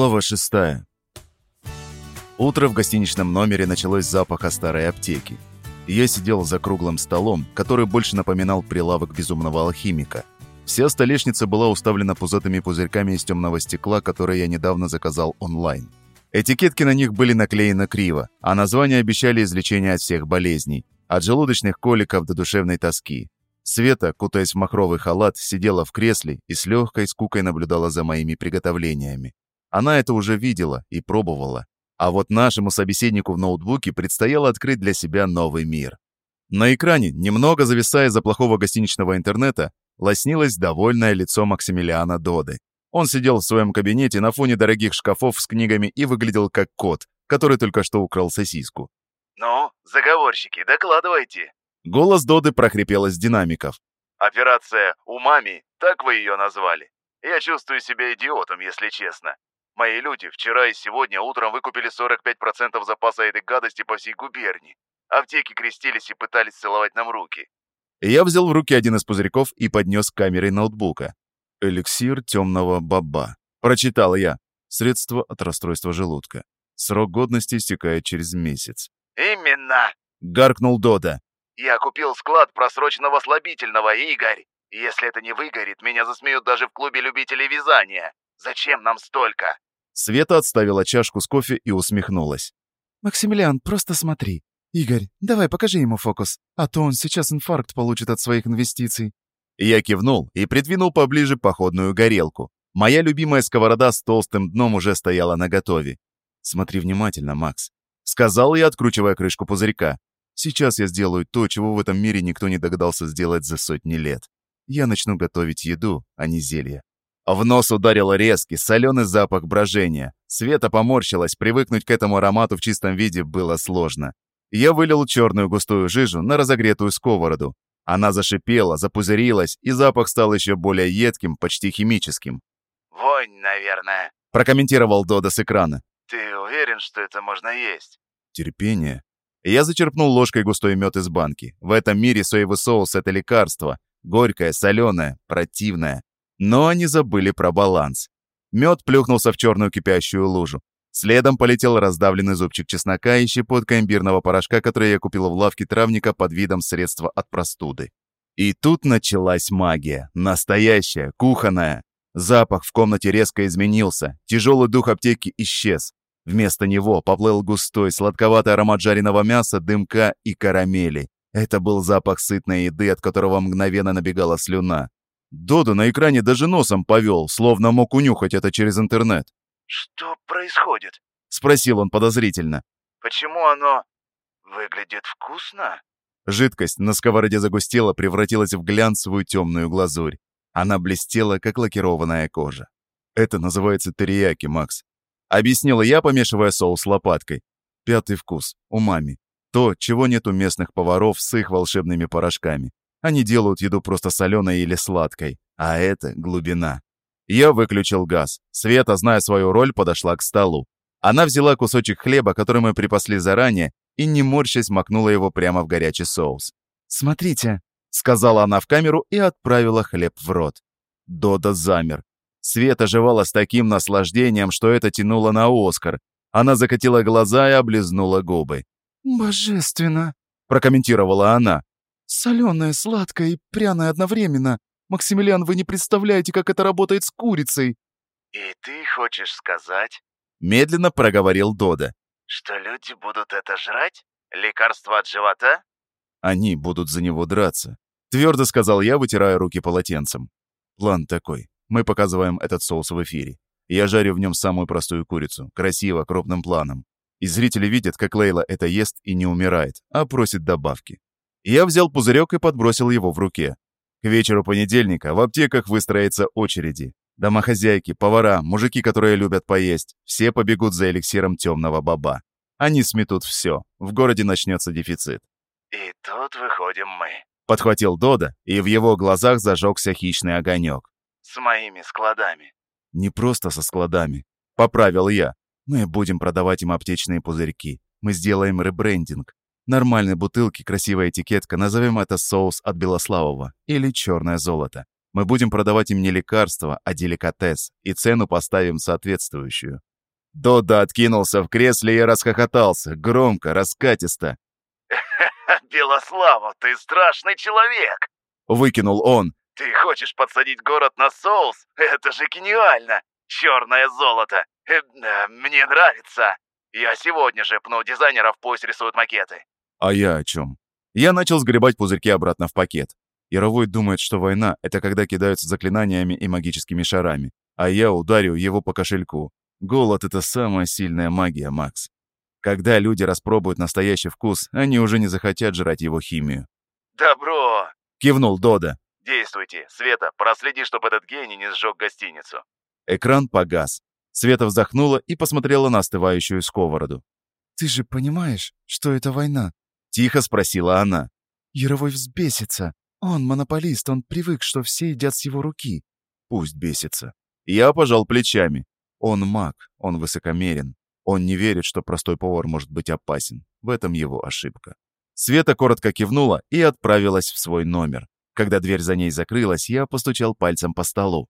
Глава 6. Утро в гостиничном номере началось с запаха старой аптеки. Я сидел за круглым столом, который больше напоминал прилавок безумного алхимика. Вся столешница была уставлена пузатыми пузырьками из темного стекла, которые я недавно заказал онлайн. Этикетки на них были наклеены криво, а названия обещали излечение от всех болезней, от желудочных коликов до душевной тоски. Света, кутаясь в махровый халат, сидела в кресле и с легкой скукой наблюдала за моими приготовлениями. Она это уже видела и пробовала. А вот нашему собеседнику в ноутбуке предстояло открыть для себя новый мир. На экране, немного зависая за плохого гостиничного интернета, лоснилось довольное лицо Максимилиана Доды. Он сидел в своем кабинете на фоне дорогих шкафов с книгами и выглядел как кот, который только что украл сосиску. «Ну, заговорщики, докладывайте!» Голос Доды прохрипел из динамиков. «Операция «Умами», так вы ее назвали? Я чувствую себя идиотом, если честно. Мои люди вчера и сегодня утром выкупили 45% запаса этой гадости по всей губернии. Аптеки крестились и пытались целовать нам руки. Я взял в руки один из пузырьков и поднес к камере ноутбука. «Эликсир темного баба». Прочитал я. Средство от расстройства желудка. Срок годности истекает через месяц. «Именно!» — гаркнул Дода. «Я купил склад просроченного слабительного, Игорь. Если это не выгорит, меня засмеют даже в клубе любителей вязания. Зачем нам столько?» Света отставила чашку с кофе и усмехнулась. «Максимилиан, просто смотри. Игорь, давай покажи ему фокус, а то он сейчас инфаркт получит от своих инвестиций». Я кивнул и придвинул поближе походную горелку. Моя любимая сковорода с толстым дном уже стояла наготове. «Смотри внимательно, Макс», — сказал я, откручивая крышку пузырька. «Сейчас я сделаю то, чего в этом мире никто не догадался сделать за сотни лет. Я начну готовить еду, а не зелье. В нос ударил резкий, соленый запах брожения. Света поморщилась, привыкнуть к этому аромату в чистом виде было сложно. Я вылил черную густую жижу на разогретую сковороду. Она зашипела, запузырилась, и запах стал еще более едким, почти химическим. «Вонь, наверное», — прокомментировал Дода с экрана. «Ты уверен, что это можно есть?» Терпение. Я зачерпнул ложкой густой мед из банки. В этом мире соевый соус — это лекарство. Горькое, соленое, противное. Но они забыли про баланс. Мед плюхнулся в черную кипящую лужу. Следом полетел раздавленный зубчик чеснока и щепотка имбирного порошка, который я купил в лавке травника под видом средства от простуды. И тут началась магия. Настоящая, кухонная. Запах в комнате резко изменился. Тяжелый дух аптеки исчез. Вместо него поплыл густой, сладковатый аромат жареного мяса, дымка и карамели. Это был запах сытной еды, от которого мгновенно набегала слюна. Дода на экране даже носом повел, словно мог унюхать это через интернет. «Что происходит?» — спросил он подозрительно. «Почему оно выглядит вкусно?» Жидкость на сковороде загустела, превратилась в глянцевую темную глазурь. Она блестела, как лакированная кожа. «Это называется терияки, Макс», — объяснила я, помешивая соус лопаткой. «Пятый вкус. Умами. То, чего нет у местных поваров с их волшебными порошками. Они делают еду просто соленой или сладкой, а это глубина. Я выключил газ. Света, зная свою роль, подошла к столу. Она взяла кусочек хлеба, который мы припасли заранее, и, не морщась, макнула его прямо в горячий соус. «Смотрите», — сказала она в камеру и отправила хлеб в рот. Дода замер. Света жевала с таким наслаждением, что это тянуло на Оскар. Она закатила глаза и облизнула губы. «Божественно», — прокомментировала она. Соленое, сладкое и пряное одновременно. Максимилиан, вы не представляете, как это работает с курицей. И ты хочешь сказать? Медленно проговорил Дода. Что люди будут это жрать? Лекарство от живота? Они будут за него драться. Твердо сказал я, вытирая руки полотенцем. План такой. Мы показываем этот соус в эфире. Я жарю в нем самую простую курицу, красиво, крупным планом. И зрители видят, как Лейла это ест и не умирает, а просит добавки. Я взял пузырек и подбросил его в руке. К вечеру понедельника в аптеках выстроятся очереди. Домохозяйки, повара, мужики, которые любят поесть, все побегут за эликсиром темного баба. Они сметут все. В городе начнется дефицит. «И тут выходим мы», — подхватил Дода, и в его глазах зажегся хищный огонек. «С моими складами». «Не просто со складами», — поправил я. «Мы будем продавать им аптечные пузырьки. Мы сделаем ребрендинг. Нормальной бутылки, красивая этикетка, назовем это соус от Белославова или черное золото. Мы будем продавать им не лекарство, а деликатес, и цену поставим соответствующую. Дода откинулся в кресле и расхохотался, громко, раскатисто. «Белослава, ты страшный человек!» Выкинул он. «Ты хочешь подсадить город на соус? Это же гениально! Черное золото! Э, э, мне нравится! Я сегодня же пну дизайнеров, пусть рисуют макеты!» А я о чем? Я начал сгребать пузырьки обратно в пакет. Яровой думает, что война — это когда кидаются заклинаниями и магическими шарами, а я ударю его по кошельку. Голод — это самая сильная магия, Макс. Когда люди распробуют настоящий вкус, они уже не захотят жрать его химию. «Добро!» — кивнул Дода. «Действуйте. Света, проследи, чтобы этот гений не сжег гостиницу». Экран погас. Света вздохнула и посмотрела на остывающую сковороду. «Ты же понимаешь, что это война?» — тихо спросила она. «Яровой взбесится. Он монополист, он привык, что все едят с его руки». «Пусть бесится». Я пожал плечами. Он маг, он высокомерен. Он не верит, что простой повар может быть опасен. В этом его ошибка. Света коротко кивнула и отправилась в свой номер. Когда дверь за ней закрылась, я постучал пальцем по столу.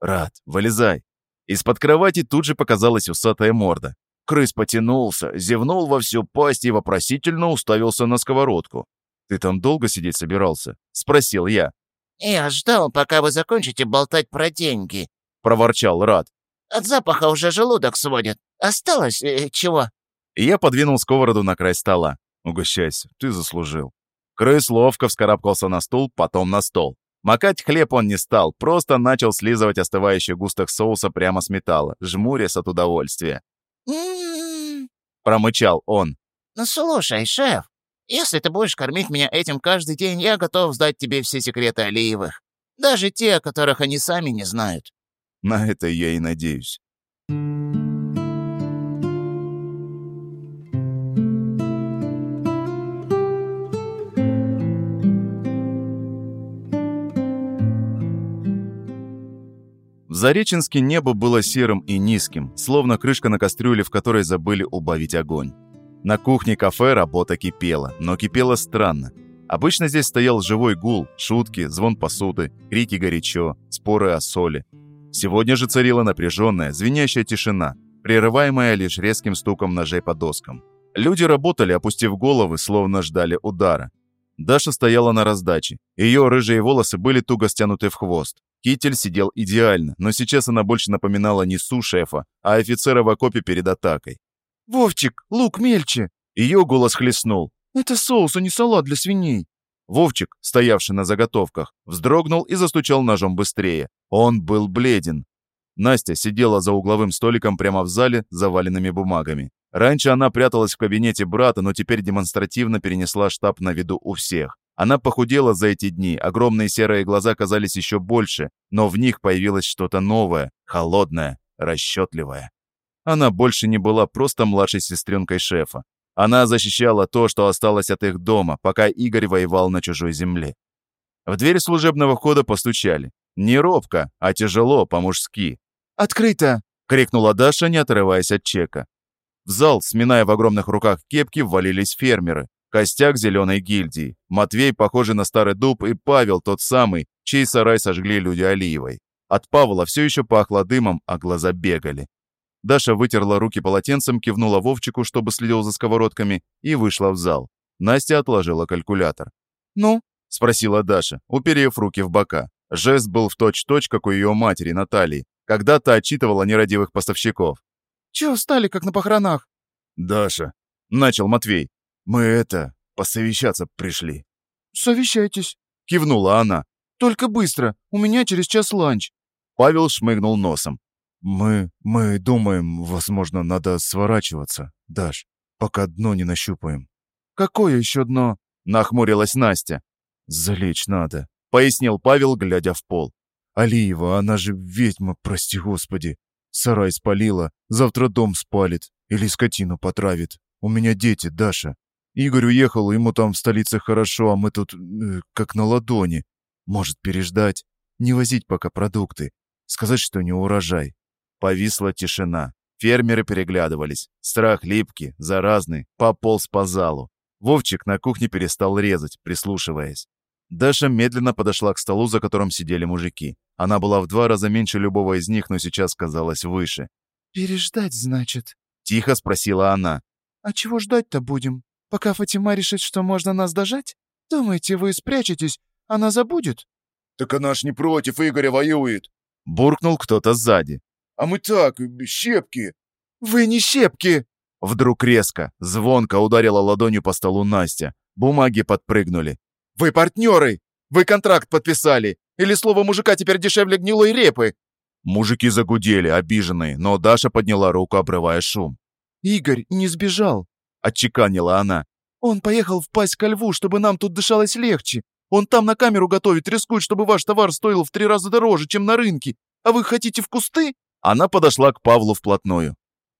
«Рад, вылезай!» Из-под кровати тут же показалась усатая морда. Крыс потянулся, зевнул во всю пасть и вопросительно уставился на сковородку. «Ты там долго сидеть собирался?» — спросил я. «Я ждал, пока вы закончите болтать про деньги», — проворчал Рад. От запаха уже желудок сводит. Осталось э, чего?» Я подвинул сковороду на край стола. «Угощайся, ты заслужил». Крыс ловко вскарабкался на стул, потом на стол. Макать хлеб он не стал, просто начал слизывать остывающий густок соуса прямо с металла, жмурясь от удовольствия. «М-м-м», Промычал он. «Ну слушай, шеф, если ты будешь кормить меня этим каждый день, я готов сдать тебе все секреты Алиевых. Даже те, о которых они сами не знают». На это я и надеюсь. Зареченске небо было серым и низким, словно крышка на кастрюле, в которой забыли убавить огонь. На кухне кафе работа кипела, но кипела странно. Обычно здесь стоял живой гул, шутки, звон посуды, крики горячо, споры о соли. Сегодня же царила напряженная, звенящая тишина, прерываемая лишь резким стуком ножей по доскам. Люди работали, опустив головы, словно ждали удара. Даша стояла на раздаче. Ее рыжие волосы были туго стянуты в хвост. Китель сидел идеально, но сейчас она больше напоминала не су-шефа, а офицера в окопе перед атакой. «Вовчик, лук мельче!» Ее голос хлестнул. «Это соус, а не салат для свиней!» Вовчик, стоявший на заготовках, вздрогнул и застучал ножом быстрее. Он был бледен. Настя сидела за угловым столиком прямо в зале, заваленными бумагами. Раньше она пряталась в кабинете брата, но теперь демонстративно перенесла штаб на виду у всех. Она похудела за эти дни, огромные серые глаза казались еще больше, но в них появилось что-то новое, холодное, расчетливое. Она больше не была просто младшей сестренкой шефа. Она защищала то, что осталось от их дома, пока Игорь воевал на чужой земле. В дверь служебного входа постучали. Не робко, а тяжело, по-мужски. «Открыто!» — крикнула Даша, не отрываясь от чека. В зал, сминая в огромных руках кепки, ввалились фермеры. Костяк зеленой гильдии. Матвей, похожий на старый дуб, и Павел, тот самый, чей сарай сожгли люди Алиевой. От Павла все еще пахло дымом, а глаза бегали. Даша вытерла руки полотенцем, кивнула Вовчику, чтобы следил за сковородками, и вышла в зал. Настя отложила калькулятор. «Ну?» — спросила Даша, уперев руки в бока. Жест был в точь-точь, как у ее матери Натальи, когда-то отчитывала нерадивых поставщиков. «Чего встали, как на похоронах?» «Даша», — начал Матвей, — «мы это, посовещаться пришли». «Совещайтесь», — кивнула она. «Только быстро, у меня через час ланч». Павел шмыгнул носом. «Мы... мы думаем, возможно, надо сворачиваться, Даш, пока дно не нащупаем». «Какое еще дно?» — нахмурилась Настя. «Залечь надо», — пояснил Павел, глядя в пол. «Алиева, она же ведьма, прости господи. Сарай спалила, завтра дом спалит или скотину потравит. У меня дети, Даша. Игорь уехал, ему там в столице хорошо, а мы тут э, как на ладони. Может, переждать? Не возить пока продукты. Сказать, что не урожай. Повисла тишина. Фермеры переглядывались. Страх липкий, заразный, пополз по залу. Вовчик на кухне перестал резать, прислушиваясь. Даша медленно подошла к столу, за которым сидели мужики. Она была в два раза меньше любого из них, но сейчас казалась выше. «Переждать, значит?» — тихо спросила она. «А чего ждать-то будем? Пока Фатима решит, что можно нас дожать? Думаете, вы спрячетесь, она забудет?» «Так она ж не против Игоря воюет!» — буркнул кто-то сзади. «А мы так, щепки!» «Вы не щепки!» Вдруг резко, звонко ударила ладонью по столу Настя. Бумаги подпрыгнули. «Вы партнеры! Вы контракт подписали! Или слово мужика теперь дешевле гнилой репы!» Мужики загудели, обиженные, но Даша подняла руку, обрывая шум. «Игорь не сбежал», — отчеканила она. «Он поехал в пасть ко льву, чтобы нам тут дышалось легче. Он там на камеру готовит, рискует, чтобы ваш товар стоил в три раза дороже, чем на рынке. А вы хотите в кусты?» Она подошла к Павлу вплотную.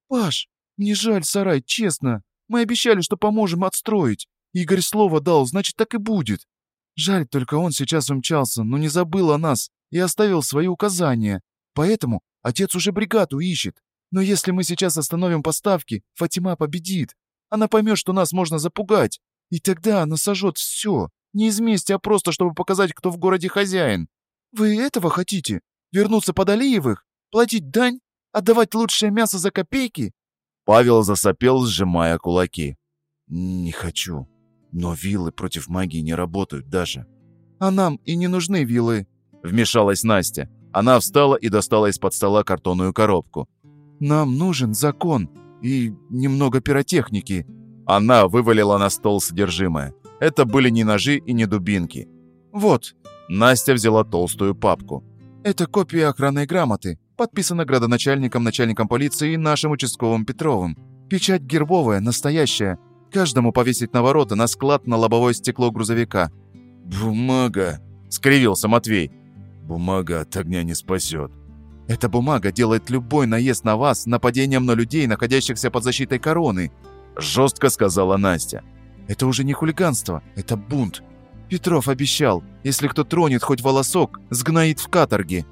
«Паш, мне жаль сарай, честно. Мы обещали, что поможем отстроить. Игорь слово дал, значит, так и будет. Жаль, только он сейчас умчался, но не забыл о нас и оставил свои указания. Поэтому отец уже бригаду ищет. Но если мы сейчас остановим поставки, Фатима победит. Она поймет, что нас можно запугать. И тогда она сожжет все. Не из мести, а просто, чтобы показать, кто в городе хозяин. Вы этого хотите? Вернуться под Алиевых? Платить дань? Отдавать лучшее мясо за копейки? Павел засопел, сжимая кулаки. «Не хочу. Но вилы против магии не работают даже». «А нам и не нужны вилы», — вмешалась Настя. Она встала и достала из-под стола картонную коробку. «Нам нужен закон и немного пиротехники». Она вывалила на стол содержимое. Это были не ножи и не дубинки. «Вот». Настя взяла толстую папку. «Это копия охранной грамоты. Подписана градоначальником, начальником полиции и нашим участковым Петровым. Печать гербовая, настоящая. Каждому повесить на ворота, на склад, на лобовое стекло грузовика». «Бумага», — скривился Матвей. Бумага от огня не спасет. Эта бумага делает любой наезд на вас нападением на людей, находящихся под защитой короны», – жестко сказала Настя. «Это уже не хулиганство, это бунт. Петров обещал, если кто тронет хоть волосок, сгноит в каторге».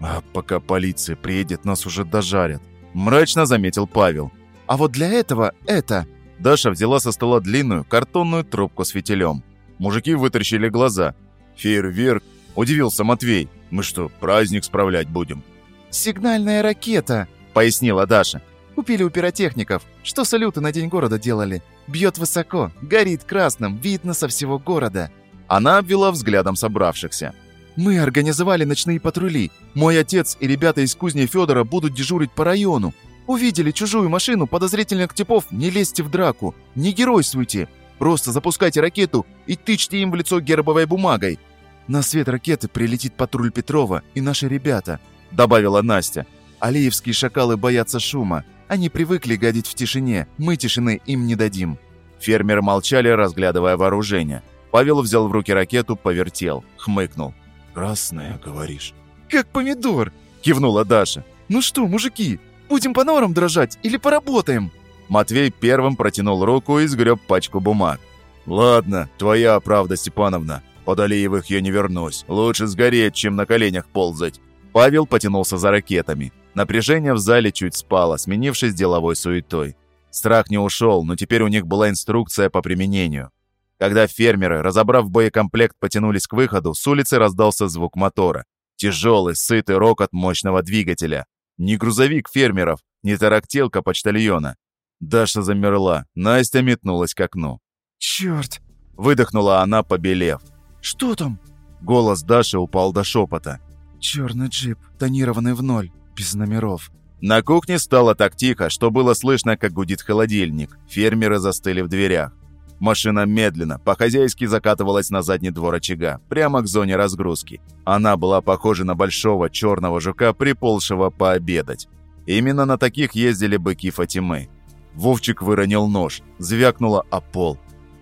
«А пока полиция приедет, нас уже дожарят», – мрачно заметил Павел. «А вот для этого это...» Даша взяла со стола длинную картонную трубку с фитилем. Мужики вытаращили глаза. «Фейерверк – удивился Матвей. «Мы что, праздник справлять будем?» «Сигнальная ракета», — пояснила Даша. «Купили у пиротехников. Что салюты на День города делали? Бьет высоко, горит красным, видно со всего города». Она обвела взглядом собравшихся. «Мы организовали ночные патрули. Мой отец и ребята из кузни Федора будут дежурить по району. Увидели чужую машину подозрительных типов, не лезьте в драку, не геройствуйте. Просто запускайте ракету и тычьте им в лицо гербовой бумагой. На свет ракеты прилетит патруль Петрова и наши ребята», — добавила Настя. «Алиевские шакалы боятся шума. Они привыкли гадить в тишине. Мы тишины им не дадим». Фермеры молчали, разглядывая вооружение. Павел взял в руки ракету, повертел, хмыкнул. «Красная, говоришь?» «Как помидор!» — кивнула Даша. «Ну что, мужики, будем по норам дрожать или поработаем?» Матвей первым протянул руку и сгреб пачку бумаг. «Ладно, твоя правда, Степановна. Под Алиевых я не вернусь. Лучше сгореть, чем на коленях ползать». Павел потянулся за ракетами. Напряжение в зале чуть спало, сменившись деловой суетой. Страх не ушел, но теперь у них была инструкция по применению. Когда фермеры, разобрав боекомплект, потянулись к выходу, с улицы раздался звук мотора. Тяжелый, сытый рокот мощного двигателя. Не грузовик фермеров, не тарактелка почтальона. Даша замерла, Настя метнулась к окну. «Черт!» – выдохнула она, побелев. «Что там?» Голос Даши упал до шепота. «Черный джип, тонированный в ноль, без номеров». На кухне стало так тихо, что было слышно, как гудит холодильник. Фермеры застыли в дверях. Машина медленно, по-хозяйски закатывалась на задний двор очага, прямо к зоне разгрузки. Она была похожа на большого черного жука, приползшего пообедать. Именно на таких ездили быки Фатимы. Вовчик выронил нож, звякнула о пол.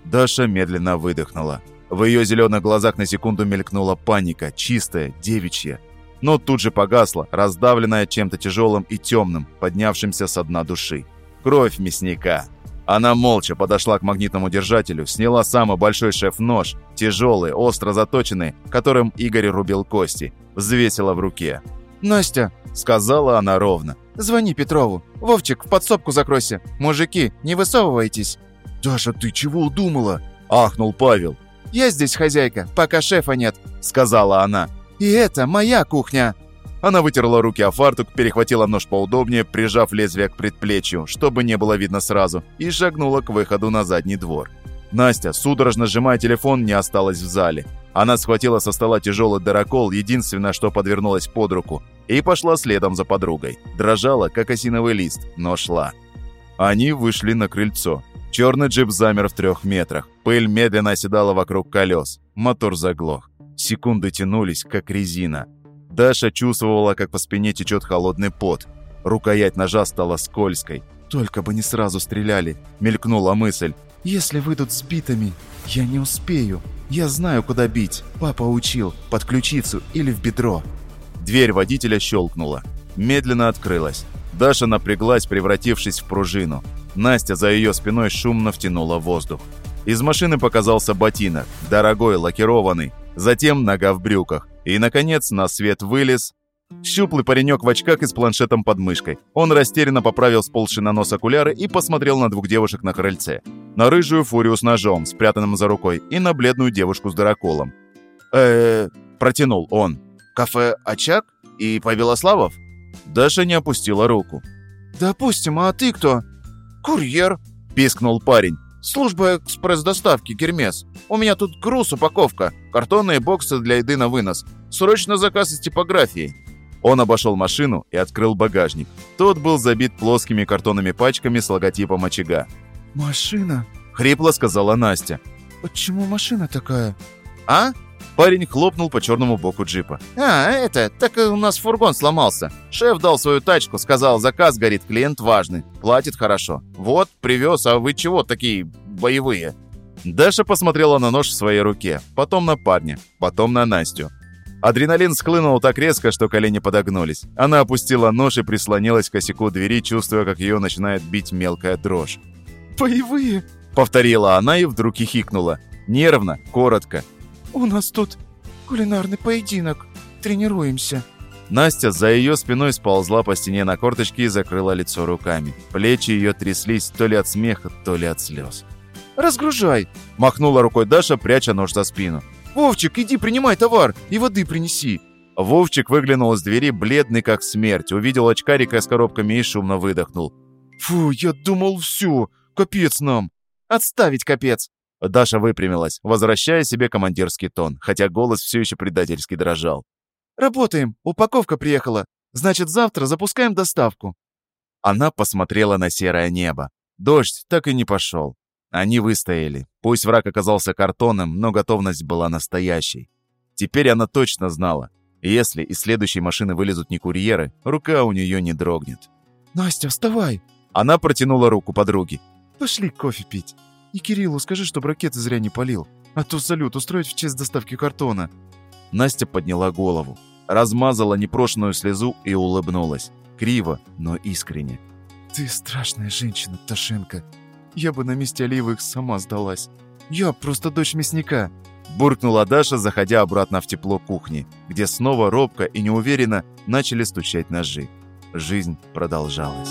Даша медленно выдохнула. В ее зеленых глазах на секунду мелькнула паника, чистая, девичья. Но тут же погасла, раздавленная чем-то тяжелым и темным, поднявшимся со дна души. Кровь мясника. Она молча подошла к магнитному держателю, сняла самый большой шеф-нож, тяжелый, остро заточенный, которым Игорь рубил кости, взвесила в руке. «Настя!» — сказала она ровно. «Звони Петрову. Вовчик, в подсобку закройся. Мужики, не высовывайтесь». «Даша, ты чего удумала?» — ахнул Павел. «Я здесь хозяйка, пока шефа нет», — сказала она. «И это моя кухня». Она вытерла руки о фартук, перехватила нож поудобнее, прижав лезвие к предплечью, чтобы не было видно сразу, и шагнула к выходу на задний двор. Настя, судорожно сжимая телефон, не осталась в зале. Она схватила со стола тяжелый дырокол, единственное, что подвернулось под руку, и пошла следом за подругой. Дрожала, как осиновый лист, но шла. Они вышли на крыльцо. Черный джип замер в трех метрах. Пыль медленно оседала вокруг колес. Мотор заглох. Секунды тянулись, как резина. Даша чувствовала, как по спине течет холодный пот. Рукоять ножа стала скользкой. «Только бы не сразу стреляли», — мелькнула мысль. «Если выйдут сбитыми, я не успею. Я знаю, куда бить. Папа учил. Под ключицу или в бедро». Дверь водителя щелкнула. Медленно открылась. Даша напряглась, превратившись в пружину. Настя за ее спиной шумно втянула воздух. Из машины показался ботинок, дорогой, лакированный, затем нога в брюках. И, наконец, на свет вылез... Щуплый паренек в очках и с планшетом под мышкой. Он растерянно поправил сползший на нос окуляры и посмотрел на двух девушек на крыльце. На рыжую фурию с ножом, спрятанным за рукой, и на бледную девушку с дыроколом. э протянул он. «Кафе «Очаг» и Павелославов?» Даша не опустила руку. «Допустим, а ты кто?» «Курьер», – пискнул парень. «Служба экспресс-доставки, Гермес. У меня тут груз, упаковка, картонные боксы для еды на вынос. Срочно заказ из типографии». Он обошел машину и открыл багажник. Тот был забит плоскими картонными пачками с логотипом очага. «Машина? — хрипло сказала Настя. Почему машина такая?» А? Парень хлопнул по черному боку джипа. А, это, так у нас фургон сломался. Шеф дал свою тачку, сказал, заказ горит, клиент важный, платит хорошо. Вот, привез, а вы чего такие боевые? Даша посмотрела на нож в своей руке, потом на парня, потом на Настю. Адреналин схлынул так резко, что колени подогнулись. Она опустила нож и прислонилась к косяку двери, чувствуя, как ее начинает бить мелкая дрожь. «Боевые? Повторила она и вдруг хихикнула. Нервно, коротко. У нас тут кулинарный поединок. Тренируемся». Настя за ее спиной сползла по стене на корточки и закрыла лицо руками. Плечи ее тряслись то ли от смеха, то ли от слез. «Разгружай!» – махнула рукой Даша, пряча нож за спину. «Вовчик, иди принимай товар и воды принеси!» Вовчик выглянул из двери, бледный как смерть, увидел очкарика с коробками и шумно выдохнул. «Фу, я думал, все, капец нам!» Отставить, капец. Даша выпрямилась, возвращая себе командирский тон, хотя голос все еще предательски дрожал. «Работаем, упаковка приехала. Значит, завтра запускаем доставку». Она посмотрела на серое небо. Дождь так и не пошел. Они выстояли. Пусть враг оказался картонным, но готовность была настоящей. Теперь она точно знала. Если из следующей машины вылезут не курьеры, рука у нее не дрогнет. «Настя, вставай!» Она протянула руку подруге. «Пошли кофе пить. И Кириллу скажи, чтобы ракеты зря не полил. А то салют устроить в честь доставки картона». Настя подняла голову, размазала непрошенную слезу и улыбнулась. Криво, но искренне. «Ты страшная женщина, Ташенко. Я бы на месте Оливых сама сдалась. Я просто дочь мясника». Буркнула Даша, заходя обратно в тепло кухни, где снова робко и неуверенно начали стучать ножи. Жизнь продолжалась.